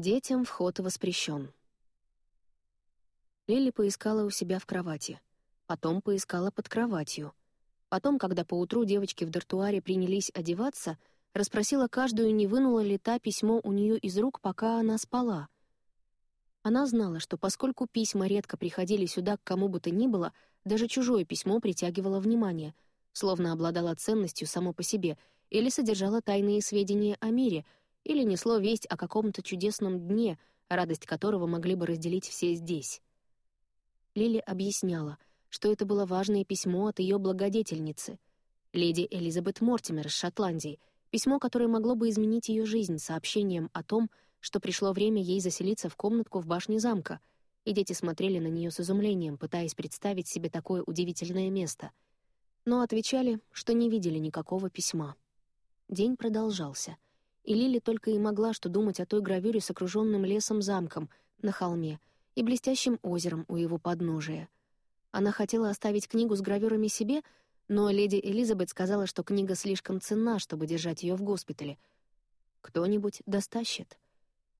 Детям вход воспрещен. Лили поискала у себя в кровати. Потом поискала под кроватью. Потом, когда поутру девочки в дартуаре принялись одеваться, расспросила каждую, не вынула ли та письмо у нее из рук, пока она спала. Она знала, что поскольку письма редко приходили сюда к кому бы то ни было, даже чужое письмо притягивало внимание, словно обладало ценностью само по себе, или содержало тайные сведения о мире, или несло весть о каком-то чудесном дне, радость которого могли бы разделить все здесь. Лили объясняла, что это было важное письмо от ее благодетельницы, леди Элизабет Мортимер из Шотландии, письмо, которое могло бы изменить ее жизнь сообщением о том, что пришло время ей заселиться в комнатку в башне замка, и дети смотрели на нее с изумлением, пытаясь представить себе такое удивительное место. Но отвечали, что не видели никакого письма. День продолжался, и Лили только и могла что думать о той гравюре с окруженным лесом замком на холме и блестящим озером у его подножия. Она хотела оставить книгу с гравюрами себе, но леди Элизабет сказала, что книга слишком ценна, чтобы держать ее в госпитале. Кто-нибудь достащит.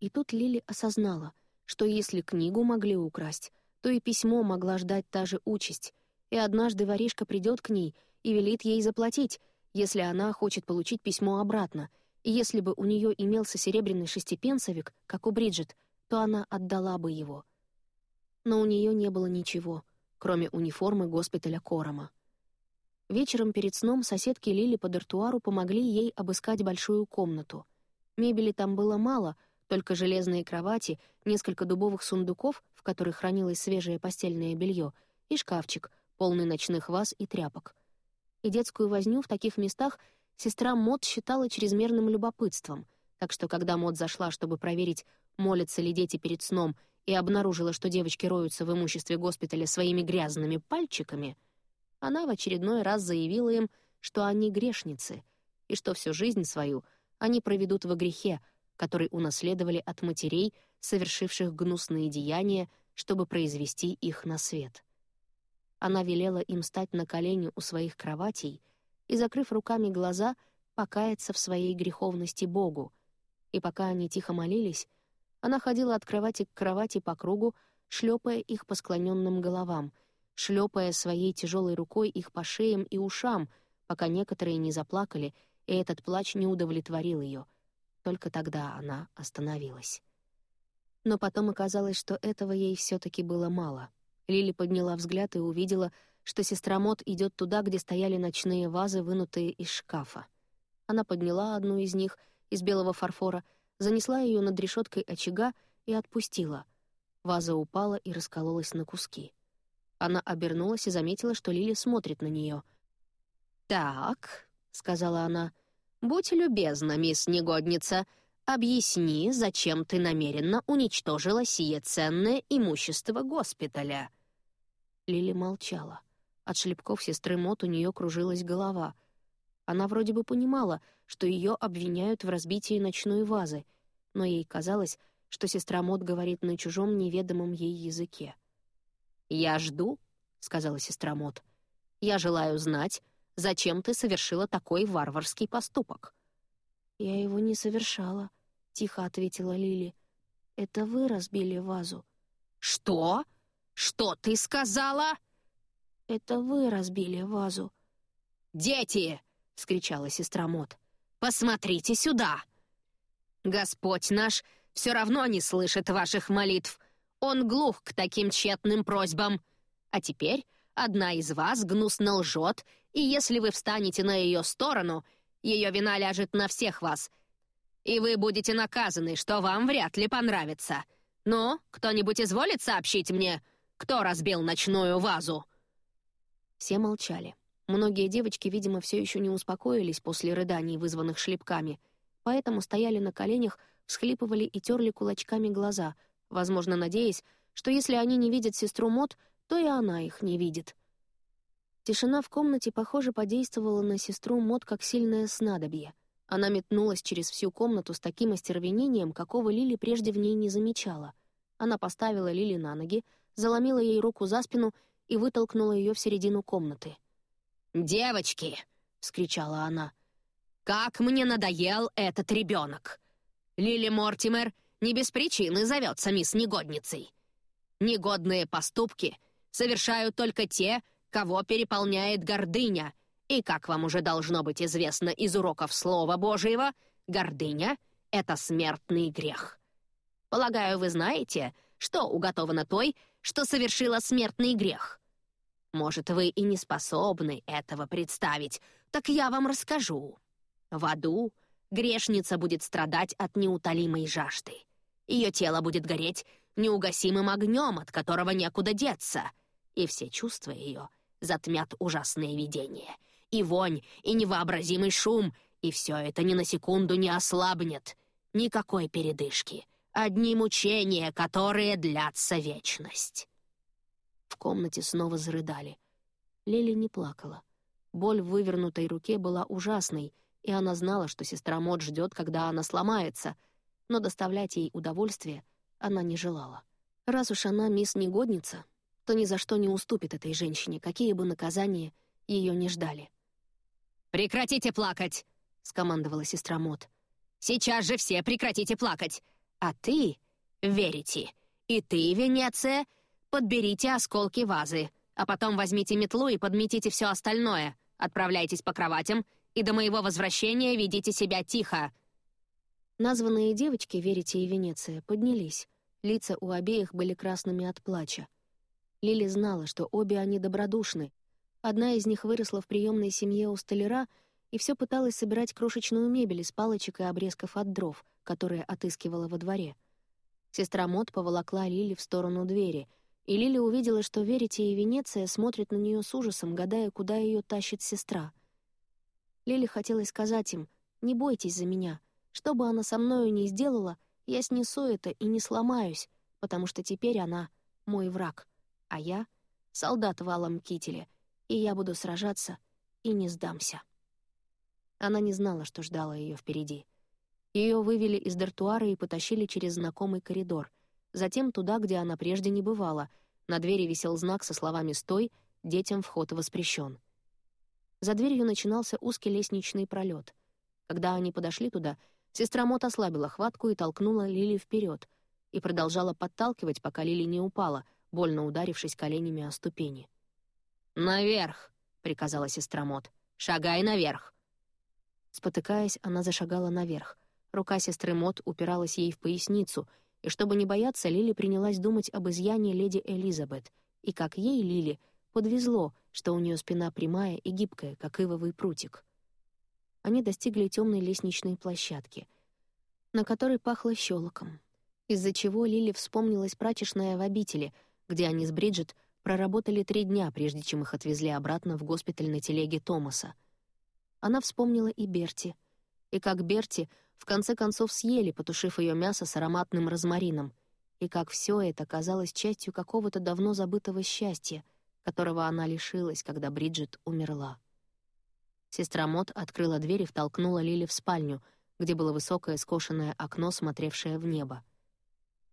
И тут Лили осознала, что если книгу могли украсть, то и письмо могла ждать та же участь, и однажды воришка придет к ней и велит ей заплатить, если она хочет получить письмо обратно, и если бы у нее имелся серебряный шестипенсовик, как у Бриджит, то она отдала бы его. Но у нее не было ничего, кроме униформы госпиталя Корома. Вечером перед сном соседки Лили по дартуару помогли ей обыскать большую комнату. Мебели там было мало, только железные кровати, несколько дубовых сундуков, в которых хранилось свежее постельное белье, и шкафчик, полный ночных ваз и тряпок — и детскую возню в таких местах сестра Мод считала чрезмерным любопытством, так что когда Мод зашла, чтобы проверить, молятся ли дети перед сном, и обнаружила, что девочки роются в имуществе госпиталя своими грязными пальчиками, она в очередной раз заявила им, что они грешницы, и что всю жизнь свою они проведут во грехе, который унаследовали от матерей, совершивших гнусные деяния, чтобы произвести их на свет. Она велела им стать на колени у своих кроватей и, закрыв руками глаза, покаяться в своей греховности Богу. И пока они тихо молились, она ходила от кровати к кровати по кругу, шлепая их по склоненным головам, шлепая своей тяжелой рукой их по шеям и ушам, пока некоторые не заплакали, и этот плач не удовлетворил ее. Только тогда она остановилась. Но потом оказалось, что этого ей все таки было мало — Лили подняла взгляд и увидела, что сестра Мот идет туда, где стояли ночные вазы, вынутые из шкафа. Она подняла одну из них, из белого фарфора, занесла ее над решеткой очага и отпустила. Ваза упала и раскололась на куски. Она обернулась и заметила, что Лили смотрит на нее. «Так», — сказала она, — «будь любезна, мисс Негодница, объясни, зачем ты намеренно уничтожила сие ценное имущество госпиталя». Лили молчала. От шлепков сестры Мот у нее кружилась голова. Она вроде бы понимала, что ее обвиняют в разбитии ночной вазы, но ей казалось, что сестра Мот говорит на чужом неведомом ей языке. «Я жду», — сказала сестра Мот. «Я желаю знать, зачем ты совершила такой варварский поступок». «Я его не совершала», — тихо ответила Лили. «Это вы разбили вазу». «Что?» «Что ты сказала?» «Это вы разбили вазу». «Дети!» — вскричала сестра Мот. «Посмотрите сюда! Господь наш все равно не слышит ваших молитв. Он глух к таким тщетным просьбам. А теперь одна из вас гнусно лжет, и если вы встанете на ее сторону, ее вина ляжет на всех вас, и вы будете наказаны, что вам вряд ли понравится. Ну, кто-нибудь изволит сообщить мне, кто разбил ночную вазу?» Все молчали. Многие девочки, видимо, все еще не успокоились после рыданий, вызванных шлепками, поэтому стояли на коленях, всхлипывали и терли кулачками глаза, возможно, надеясь, что если они не видят сестру Мот, то и она их не видит. Тишина в комнате, похоже, подействовала на сестру Мот как сильное снадобье. Она метнулась через всю комнату с таким остервенением, какого Лили прежде в ней не замечала. Она поставила Лили на ноги, заломила ей руку за спину и вытолкнула ее в середину комнаты. «Девочки!» — вскричала она. «Как мне надоел этот ребенок! Лили Мортимер, не без причины зовется мисс Негодницей. Негодные поступки совершают только те, кого переполняет гордыня, и, как вам уже должно быть известно из уроков Слова Божьего, гордыня — это смертный грех. Полагаю, вы знаете, что уготовано той, что совершила смертный грех. Может, вы и не способны этого представить, так я вам расскажу. В аду грешница будет страдать от неутолимой жажды. Ее тело будет гореть неугасимым огнем, от которого некуда деться, и все чувства ее затмят ужасные видения. И вонь, и невообразимый шум, и все это ни на секунду не ослабнет. Никакой передышки. Одни мучения, которые длятся вечность. В комнате снова зарыдали. Лили не плакала. Боль в вывернутой руке была ужасной, и она знала, что сестра Мод ждет, когда она сломается, но доставлять ей удовольствие она не желала. Раз уж она мисс Негодница, то ни за что не уступит этой женщине, какие бы наказания ее не ждали. «Прекратите плакать!» — скомандовала сестра Мод. «Сейчас же все прекратите плакать! А ты, Верите, и ты, Венеция, подберите осколки вазы, а потом возьмите метлу и подметите все остальное, отправляйтесь по кроватям и до моего возвращения ведите себя тихо». Названные девочки, Верите и Венеция, поднялись. Лица у обеих были красными от плача. Лили знала, что обе они добродушны. Одна из них выросла в приемной семье у столяра и все пыталась собирать крошечную мебель из палочек и обрезков от дров, которые отыскивала во дворе. Сестра Мот поволокла Лили в сторону двери, и Лили увидела, что Верите и Венеция смотрят на нее с ужасом, гадая, куда ее тащит сестра. Лили хотелось сказать им «Не бойтесь за меня. Что бы она со мною ни сделала, я снесу это и не сломаюсь, потому что теперь она мой враг, а я — солдат в алом кителе, и я буду сражаться и не сдамся». Она не знала, что ждала ее впереди. Ее вывели из дартуара и потащили через знакомый коридор, затем туда, где она прежде не бывала. На двери висел знак со словами «Стой», «Детям вход воспрещен». За дверью начинался узкий лестничный пролет. Когда они подошли туда, сестра Мот ослабила хватку и толкнула Лили вперед и продолжала подталкивать, пока Лили не упала, больно ударившись коленями о ступени. «Наверх!» — приказала сестра Мот. «Шагай наверх!» Спотыкаясь, она зашагала наверх. Рука сестры Мот упиралась ей в поясницу, и чтобы не бояться, Лили принялась думать об изъяне леди Элизабет, и как ей, Лили, подвезло, что у нее спина прямая и гибкая, как ивовый прутик. Они достигли темной лестничной площадки, на которой пахло щелоком, из-за чего Лили вспомнилась прачечная в обители, где они с Бриджит проработали три дня, прежде чем их отвезли обратно в госпиталь на телеге Томаса. Она вспомнила и Берти, и как Берти в конце концов съели, потушив ее мясо с ароматным розмарином, и как все это казалось частью какого-то давно забытого счастья — которого она лишилась, когда Бриджит умерла. Сестра Мот открыла дверь и втолкнула Лили в спальню, где было высокое скошенное окно, смотревшее в небо.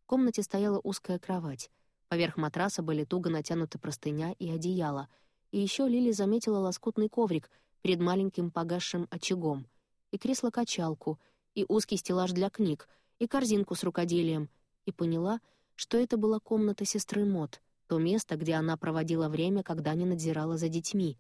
В комнате стояла узкая кровать. Поверх матраса были туго натянуты простыня и одеяло. И еще Лили заметила лоскутный коврик перед маленьким погасшим очагом, и кресло-качалку, и узкий стеллаж для книг, и корзинку с рукоделием, и поняла, что это была комната сестры Мот — то место, где она проводила время, когда не надзирала за детьми.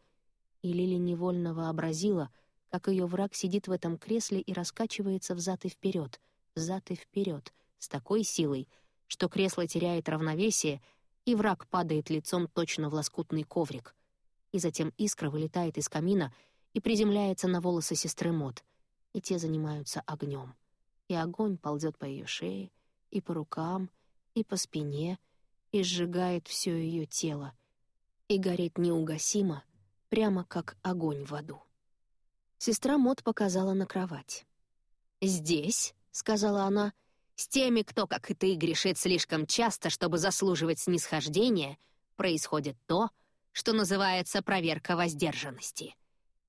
И Лили невольно вообразила, как ее враг сидит в этом кресле и раскачивается взад и вперед, взад и вперед, с такой силой, что кресло теряет равновесие, и враг падает лицом точно в лоскутный коврик. И затем искра вылетает из камина и приземляется на волосы сестры Мот, и те занимаются огнем. И огонь ползет по ее шее, и по рукам, и по спине — и сжигает все ее тело, и горит неугасимо, прямо как огонь в аду. Сестра Мот показала на кровать. «Здесь», — сказала она, — «с теми, кто, как и ты, грешит слишком часто, чтобы заслуживать снисхождения, происходит то, что называется проверка воздержанности.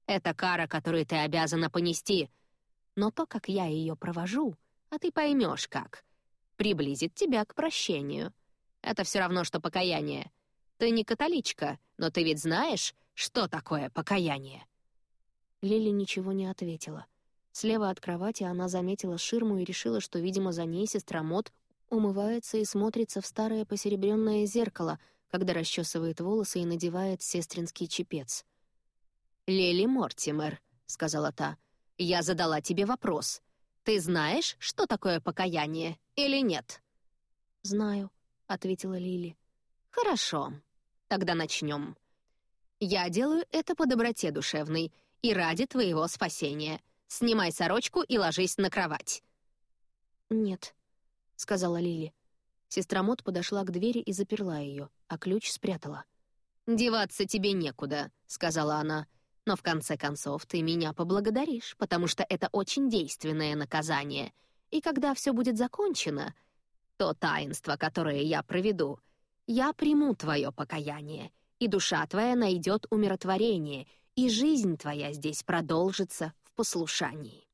Это кара, которую ты обязана понести, но то, как я ее провожу, а ты поймешь как, приблизит тебя к прощению. Это все равно, что покаяние. Ты не католичка, но ты ведь знаешь, что такое покаяние?» Лили ничего не ответила. Слева от кровати она заметила ширму и решила, что, видимо, за ней сестра Мот умывается и смотрится в старое посеребренное зеркало, когда расчесывает волосы и надевает сестринский чепец. «Лили Мортимер», — сказала та, — «я задала тебе вопрос. Ты знаешь, что такое покаяние или нет?» «Знаю», — ответила Лили. «Хорошо. Тогда начнем. Я делаю это по доброте душевной и ради твоего спасения. Снимай сорочку и ложись на кровать». «Нет», — сказала Лили. Сестра Мот подошла к двери и заперла ее, а ключ спрятала. «Деваться тебе некуда», — сказала она. «Но в конце концов ты меня поблагодаришь, потому что это очень действенное наказание. И когда все будет закончено, то таинство, которое я проведу, я приму твое покаяние, и душа твоя найдет умиротворение, и жизнь твоя здесь продолжится в послушании».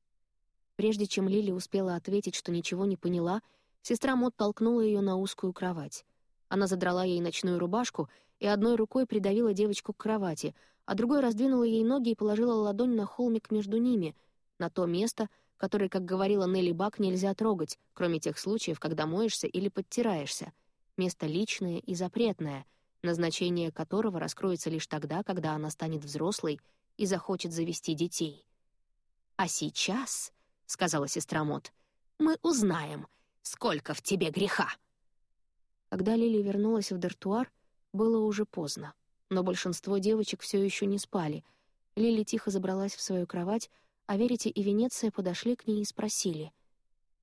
Прежде чем Лили успела ответить, что ничего не поняла, сестра Мот толкнула ее на узкую кровать. Она задрала ей ночную рубашку и одной рукой придавила девочку к кровати, а другой раздвинула ей ноги и положила ладонь на холмик между ними, на то место, которое, как говорила Нелли Бак, нельзя трогать, кроме тех случаев, когда моешься или подтираешься. Место личное и запретное, назначение которого раскроется лишь тогда, когда она станет взрослой и захочет завести детей. «А сейчас», — сказала сестра Мот, — «мы узнаем, сколько в тебе греха». Когда Лили вернулась в дартуар, было уже поздно, но большинство девочек все еще не спали. Лили тихо забралась в свою кровать, а Верите и Венеция подошли к ней и спросили.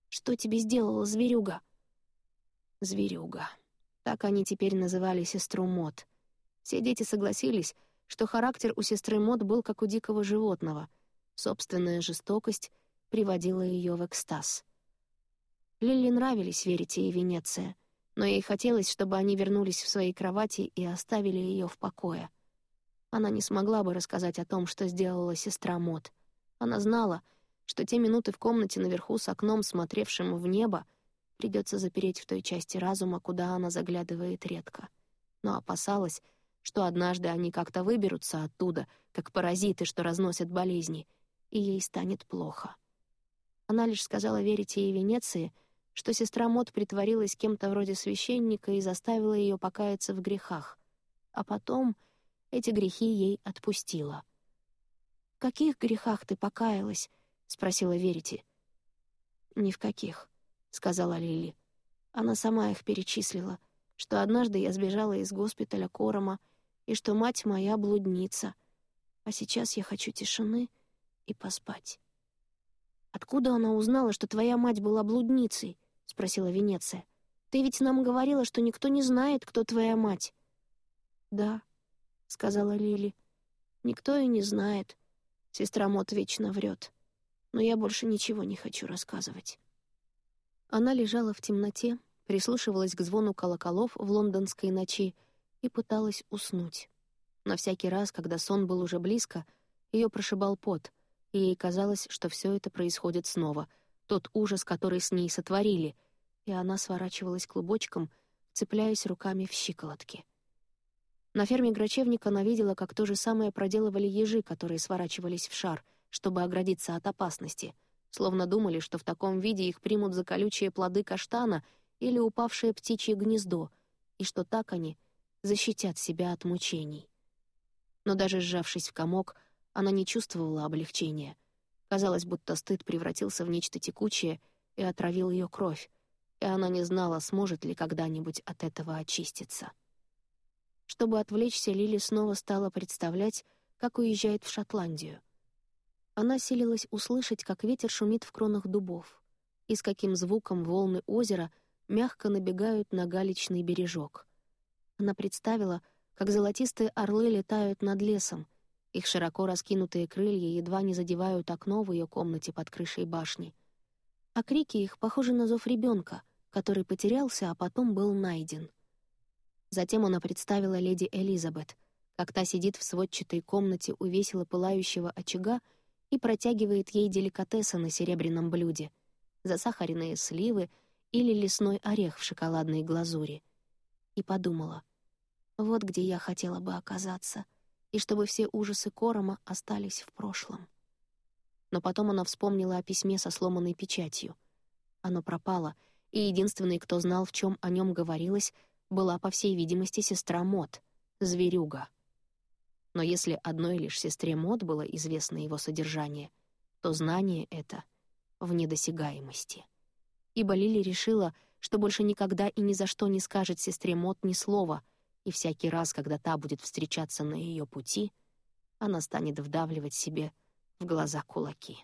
«Что тебе сделала зверюга?» «Зверюга», так они теперь называли сестру Мот. Все дети согласились, что характер у сестры Мот был как у дикого животного. Собственная жестокость приводила ее в экстаз. Лили нравились Верите и Венеция, но ей хотелось, чтобы они вернулись в свои кровати и оставили ее в покое. Она не смогла бы рассказать о том, что сделала сестра Мот. Она знала, что те минуты в комнате наверху с окном, смотревшим в небо, придется запереть в той части разума, куда она заглядывает редко. Но опасалась, что однажды они как-то выберутся оттуда, как паразиты, что разносят болезни, и ей станет плохо. Она лишь сказала Верите и Венеции, что сестра Мот притворилась кем-то вроде священника и заставила ее покаяться в грехах, а потом эти грехи ей отпустила. «В каких грехах ты покаялась?» — спросила Верите. «Ни в каких. — сказала Лили. Она сама их перечислила, что однажды я сбежала из госпиталя Корома и что мать моя блудница, а сейчас я хочу тишины и поспать. «Откуда она узнала, что твоя мать была блудницей?» — спросила Венеция. «Ты ведь нам говорила, что никто не знает, кто твоя мать». «Да», — сказала Лили. «Никто и не знает. Сестра Мот вечно врет. Но я больше ничего не хочу рассказывать». Она лежала в темноте, прислушивалась к звону колоколов в лондонской ночи и пыталась уснуть. Но всякий раз, когда сон был уже близко, ее прошибал пот, и ей казалось, что все это происходит снова, тот ужас, который с ней сотворили, и она сворачивалась клубочком, цепляясь руками в щиколотки. На ферме Грачевника она видела, как то же самое проделывали ежи, которые сворачивались в шар, чтобы оградиться от опасности — словно думали, что в таком виде их примут за колючие плоды каштана или упавшее птичье гнездо, и что так они защитят себя от мучений. Но даже сжавшись в комок, она не чувствовала облегчения. Казалось, будто стыд превратился в нечто текучее и отравил ее кровь, и она не знала, сможет ли когда-нибудь от этого очиститься. Чтобы отвлечься, Лили снова стала представлять, как уезжает в Шотландию — она силилась услышать, как ветер шумит в кронах дубов, и с каким звуком волны озера мягко набегают на галечный бережок. Она представила, как золотистые орлы летают над лесом, их широко раскинутые крылья едва не задевают окно в ее комнате под крышей башни. А крики их похожи на зов ребенка, который потерялся, а потом был найден. Затем она представила леди Элизабет, как та сидит в сводчатой комнате у весело пылающего очага и протягивает ей деликатесы на серебряном блюде, засахаренные сливы или лесной орех в шоколадной глазури. И подумала, вот где я хотела бы оказаться, и чтобы все ужасы Корома остались в прошлом. Но потом она вспомнила о письме со сломанной печатью. Оно пропало, и единственной, кто знал, в чем о нем говорилось, была, по всей видимости, сестра Мот, зверюга. Но если одной лишь сестре Мот было известно его содержание, то знание это в недосягаемости. Ибо Лили решила, что больше никогда и ни за что не скажет сестре Мот ни слова, и всякий раз, когда та будет встречаться на ее пути, она станет вдавливать себе в глаза кулаки.